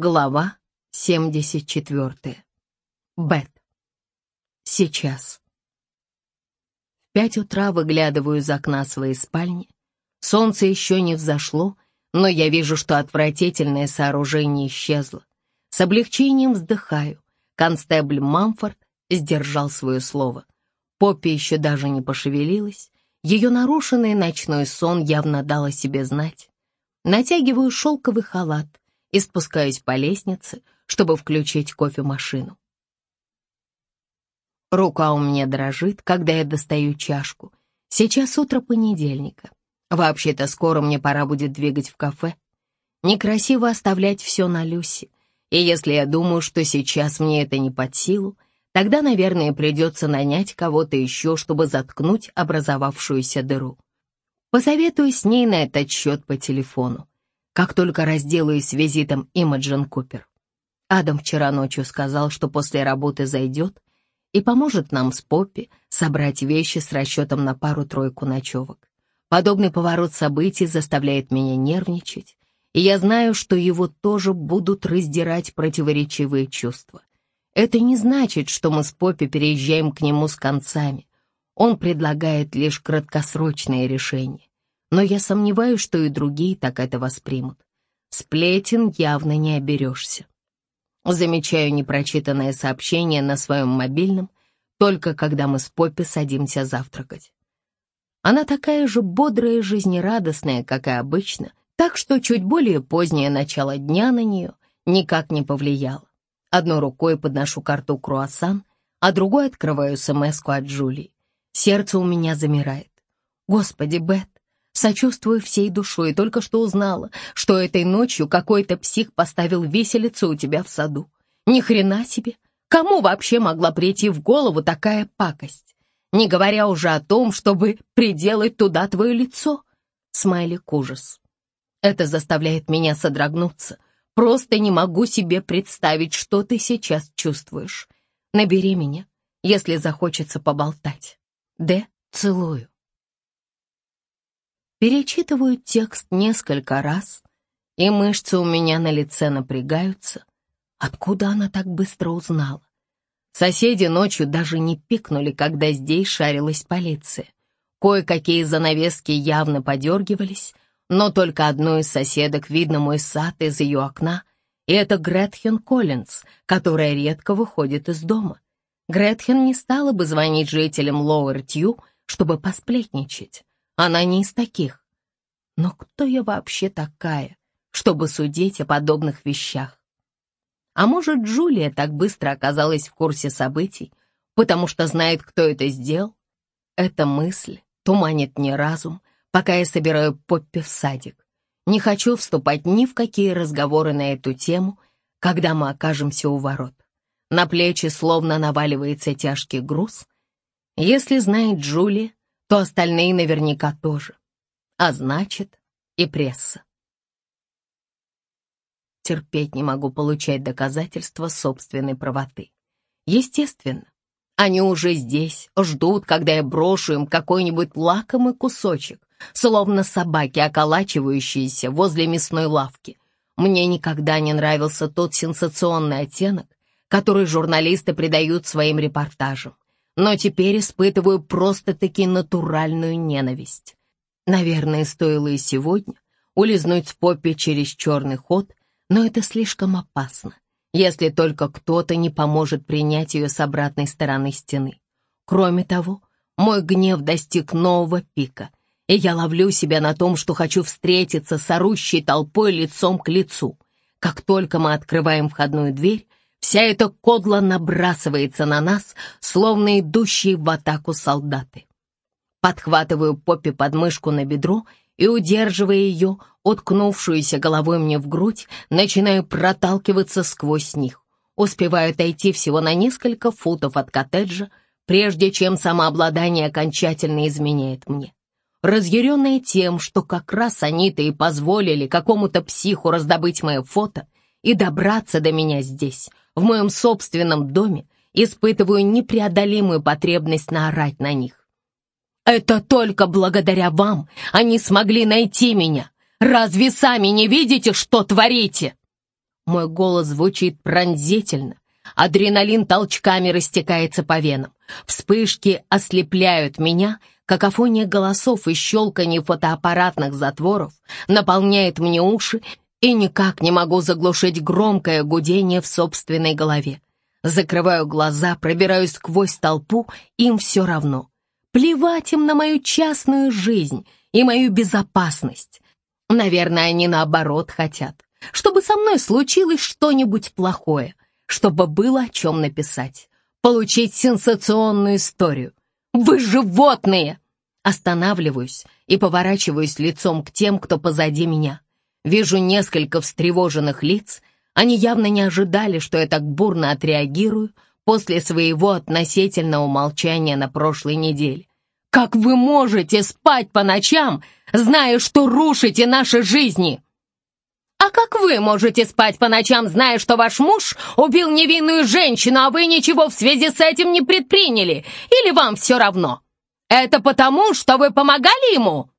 Глава 74. Бет. Сейчас. В пять утра выглядываю из окна своей спальни. Солнце еще не взошло, но я вижу, что отвратительное сооружение исчезло. С облегчением вздыхаю. Констебль Мамфорд сдержал свое слово. Поппи еще даже не пошевелилась. Ее нарушенный ночной сон явно дал о себе знать. Натягиваю шелковый халат и спускаюсь по лестнице, чтобы включить кофемашину. Рука у меня дрожит, когда я достаю чашку. Сейчас утро понедельника. Вообще-то скоро мне пора будет двигать в кафе. Некрасиво оставлять все на Люси. И если я думаю, что сейчас мне это не под силу, тогда, наверное, придется нанять кого-то еще, чтобы заткнуть образовавшуюся дыру. Посоветую с ней на этот счет по телефону как только разделаюсь с визитом Имаджин Купер. Адам вчера ночью сказал, что после работы зайдет и поможет нам с Поппи собрать вещи с расчетом на пару-тройку ночевок. Подобный поворот событий заставляет меня нервничать, и я знаю, что его тоже будут раздирать противоречивые чувства. Это не значит, что мы с Поппи переезжаем к нему с концами. Он предлагает лишь краткосрочное решение но я сомневаюсь, что и другие так это воспримут. Сплетен явно не оберешься. Замечаю непрочитанное сообщение на своем мобильном, только когда мы с Поппи садимся завтракать. Она такая же бодрая и жизнерадостная, как и обычно, так что чуть более позднее начало дня на нее никак не повлияло. Одной рукой подношу карту круассан, а другой открываю смс от Джулии. Сердце у меня замирает. Господи, Бет, Сочувствую всей душой, только что узнала, что этой ночью какой-то псих поставил виселицу у тебя в саду. Ни хрена себе! Кому вообще могла прийти в голову такая пакость? Не говоря уже о том, чтобы приделать туда твое лицо. Смайлик ужас. Это заставляет меня содрогнуться. Просто не могу себе представить, что ты сейчас чувствуешь. Набери меня, если захочется поболтать. Д. Целую. Перечитываю текст несколько раз, и мышцы у меня на лице напрягаются. Откуда она так быстро узнала? Соседи ночью даже не пикнули, когда здесь шарилась полиция. Кое-какие занавески явно подергивались, но только одной из соседок видно мой сад из ее окна, и это Гретхен Коллинз, которая редко выходит из дома. Гретхен не стала бы звонить жителям Лоуэр-Тью, чтобы посплетничать. Она не из таких. Но кто я вообще такая, чтобы судить о подобных вещах? А может, Джулия так быстро оказалась в курсе событий, потому что знает, кто это сделал? Эта мысль туманит мне разум, пока я собираю Поппи в садик. Не хочу вступать ни в какие разговоры на эту тему, когда мы окажемся у ворот. На плечи словно наваливается тяжкий груз. Если знает Джулия, то остальные наверняка тоже. А значит, и пресса. Терпеть не могу получать доказательства собственной правоты. Естественно, они уже здесь, ждут, когда я брошу им какой-нибудь лакомый кусочек, словно собаки, околачивающиеся возле мясной лавки. Мне никогда не нравился тот сенсационный оттенок, который журналисты придают своим репортажам но теперь испытываю просто-таки натуральную ненависть. Наверное, стоило и сегодня улизнуть с Поппи через черный ход, но это слишком опасно, если только кто-то не поможет принять ее с обратной стороны стены. Кроме того, мой гнев достиг нового пика, и я ловлю себя на том, что хочу встретиться с орущей толпой лицом к лицу. Как только мы открываем входную дверь, Вся эта кодла набрасывается на нас, словно идущие в атаку солдаты. Подхватываю Поппи подмышку на бедро и, удерживая ее, уткнувшуюся головой мне в грудь, начинаю проталкиваться сквозь них. Успеваю отойти всего на несколько футов от коттеджа, прежде чем самообладание окончательно изменяет мне. Разъяренная тем, что как раз они-то и позволили какому-то психу раздобыть мое фото и добраться до меня здесь, в моем собственном доме, испытываю непреодолимую потребность наорать на них. «Это только благодаря вам они смогли найти меня! Разве сами не видите, что творите?» Мой голос звучит пронзительно. Адреналин толчками растекается по венам. Вспышки ослепляют меня, какофония голосов и щелканье фотоаппаратных затворов наполняет мне уши, и никак не могу заглушить громкое гудение в собственной голове. Закрываю глаза, пробираюсь сквозь толпу, им все равно. Плевать им на мою частную жизнь и мою безопасность. Наверное, они наоборот хотят, чтобы со мной случилось что-нибудь плохое, чтобы было о чем написать, получить сенсационную историю. Вы животные! Останавливаюсь и поворачиваюсь лицом к тем, кто позади меня. Вижу несколько встревоженных лиц. Они явно не ожидали, что я так бурно отреагирую после своего относительного молчания на прошлой неделе. «Как вы можете спать по ночам, зная, что рушите наши жизни?» «А как вы можете спать по ночам, зная, что ваш муж убил невинную женщину, а вы ничего в связи с этим не предприняли? Или вам все равно? Это потому, что вы помогали ему?»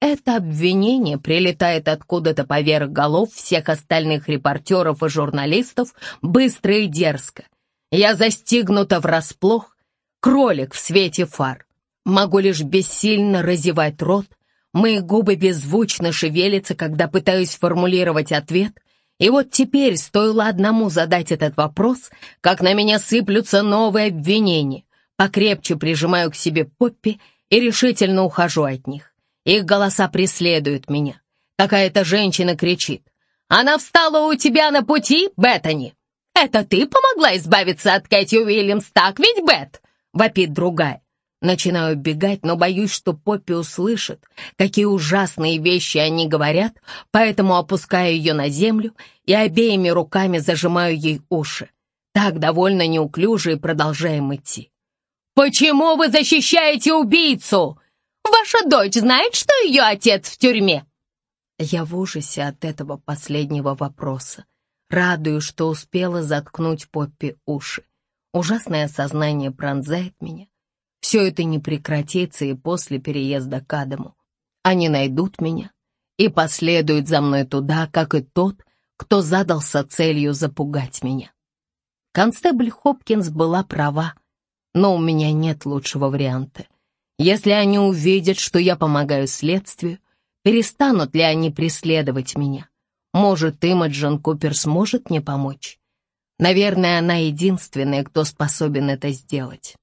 Это обвинение прилетает откуда-то поверх голов всех остальных репортеров и журналистов быстро и дерзко. Я застигнута врасплох, кролик в свете фар. Могу лишь бессильно разевать рот, мои губы беззвучно шевелятся, когда пытаюсь формулировать ответ, и вот теперь стоило одному задать этот вопрос, как на меня сыплются новые обвинения. Покрепче прижимаю к себе Поппи и решительно ухожу от них. Их голоса преследуют меня. Какая-то женщина кричит. «Она встала у тебя на пути, Беттани!» «Это ты помогла избавиться от Кэти Уильямс, так ведь, Бет?» — вопит другая. Начинаю бегать, но боюсь, что Поппи услышит, какие ужасные вещи они говорят, поэтому опускаю ее на землю и обеими руками зажимаю ей уши. Так довольно неуклюже и продолжаем идти. «Почему вы защищаете убийцу?» Ваша дочь знает, что ее отец в тюрьме?» Я в ужасе от этого последнего вопроса. Радую, что успела заткнуть Поппи уши. Ужасное осознание пронзает меня. Все это не прекратится и после переезда к Адаму. Они найдут меня и последуют за мной туда, как и тот, кто задался целью запугать меня. Констебль Хопкинс была права, но у меня нет лучшего варианта. Если они увидят, что я помогаю следствию, перестанут ли они преследовать меня? Может, Имаджин Купер сможет мне помочь? Наверное, она единственная, кто способен это сделать.